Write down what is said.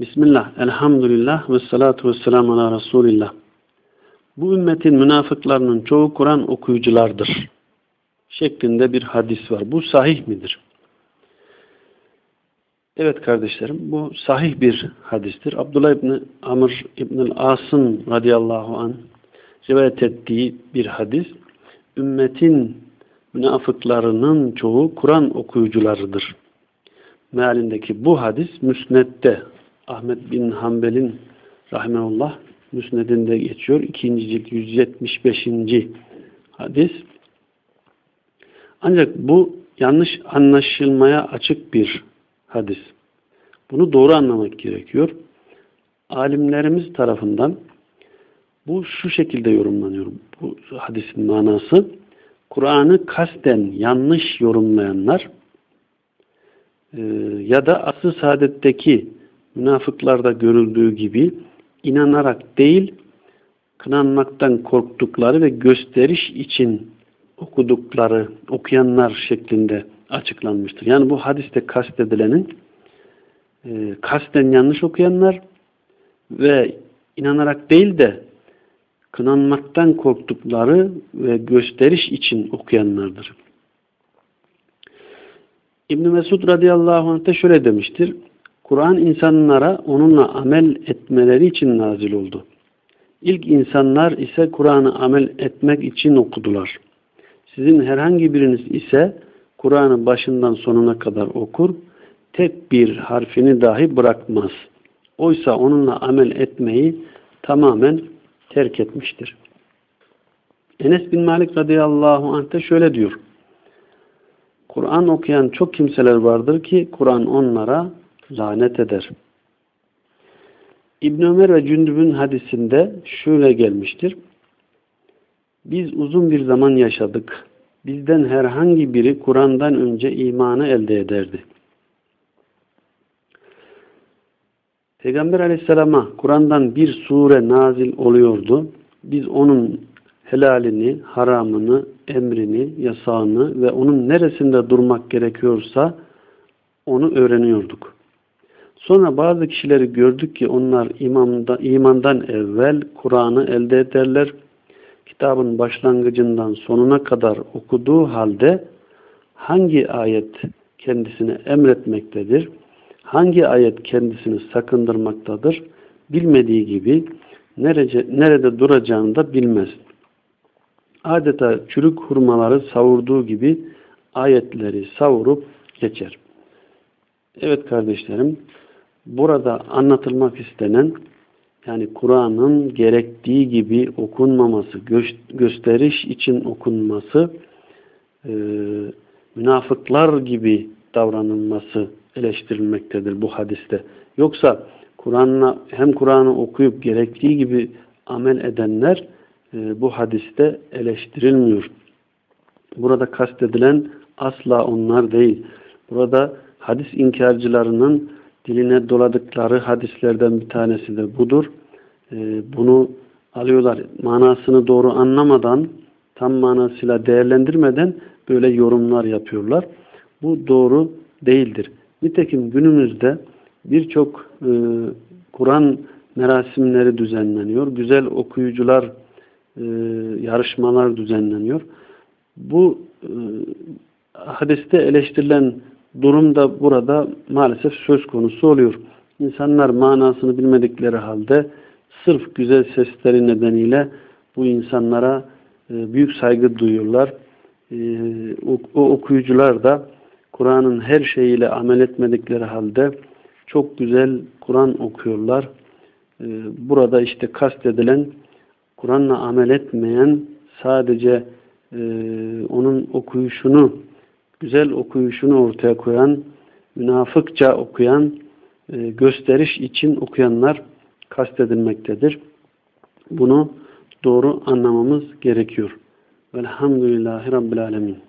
Bismillah, elhamdülillah ve salatu ve selamu ala Resulillah. Bu ümmetin münafıklarının çoğu Kur'an okuyuculardır. Şeklinde bir hadis var. Bu sahih midir? Evet kardeşlerim, bu sahih bir hadistir. Abdullah İbni Amr İbnül As'ın radıyallahu an rivayet ettiği bir hadis. Ümmetin münafıklarının çoğu Kur'an okuyucularıdır. Mealindeki bu hadis müsnette Ahmet bin Hanbel'in rahmetullah müsnedinde geçiyor. İkinci cilt 175. hadis. Ancak bu yanlış anlaşılmaya açık bir hadis. Bunu doğru anlamak gerekiyor. Alimlerimiz tarafından bu şu şekilde yorumlanıyor. Bu hadisin manası Kur'an'ı kasten yanlış yorumlayanlar e, ya da asıl saadetteki münafıklarda görüldüğü gibi inanarak değil kınanmaktan korktukları ve gösteriş için okudukları, okuyanlar şeklinde açıklanmıştır. Yani bu hadiste kastedilenin e, kasten yanlış okuyanlar ve inanarak değil de kınanmaktan korktukları ve gösteriş için okuyanlardır. İbn Mesud radıyallahu anh de şöyle demiştir. Kur'an insanlara onunla amel etmeleri için nazil oldu. İlk insanlar ise Kur'an'ı amel etmek için okudular. Sizin herhangi biriniz ise Kur'an'ı başından sonuna kadar okur, tek bir harfini dahi bırakmaz. Oysa onunla amel etmeyi tamamen terk etmiştir. Enes bin Malik radıyallahu anh de şöyle diyor. Kur'an okuyan çok kimseler vardır ki Kur'an onlara lanet eder. İbn Ömer ve Cündüb'ün hadisinde şöyle gelmiştir. Biz uzun bir zaman yaşadık. Bizden herhangi biri Kur'an'dan önce imanı elde ederdi. Peygamber aleyhisselama Kur'an'dan bir sure nazil oluyordu. Biz onun helalini, haramını, emrini, yasağını ve onun neresinde durmak gerekiyorsa onu öğreniyorduk. Sonra bazı kişileri gördük ki onlar imamda, imandan evvel Kur'an'ı elde ederler. Kitabın başlangıcından sonuna kadar okuduğu halde hangi ayet kendisine emretmektedir, hangi ayet kendisini sakındırmaktadır, bilmediği gibi nerece, nerede duracağını da bilmez. Adeta çürük hurmaları savurduğu gibi ayetleri savurup geçer. Evet kardeşlerim, burada anlatılmak istenen yani Kur'an'ın gerektiği gibi okunmaması, gö gösteriş için okunması, e, münafıklar gibi davranılması eleştirilmektedir bu hadiste. Yoksa Kur'an'la hem Kur'an'ı okuyup gerektiği gibi amel edenler e, bu hadiste eleştirilmiyor. Burada kastedilen asla onlar değil. Burada hadis inkarcılarının diline doladıkları hadislerden bir tanesi de budur. E, bunu alıyorlar. Manasını doğru anlamadan, tam manasıyla değerlendirmeden böyle yorumlar yapıyorlar. Bu doğru değildir. Nitekim günümüzde birçok e, Kur'an merasimleri düzenleniyor. Güzel okuyucular e, yarışmalar düzenleniyor. Bu e, hadiste eleştirilen durum da burada maalesef söz konusu oluyor. İnsanlar manasını bilmedikleri halde sırf güzel sesleri nedeniyle bu insanlara e, büyük saygı duyuyorlar. E, o, okuyucular da Kur'an'ın her şeyiyle amel etmedikleri halde çok güzel Kur'an okuyorlar. E, burada işte kastedilen Kur'an'la amel etmeyen sadece onun okuyuşunu güzel okuyuşunu ortaya koyan, münafıkça okuyan, e, gösteriş için okuyanlar kastedilmektedir. Bunu doğru anlamamız gerekiyor. Velhamdülillahi Rabbil Alemin.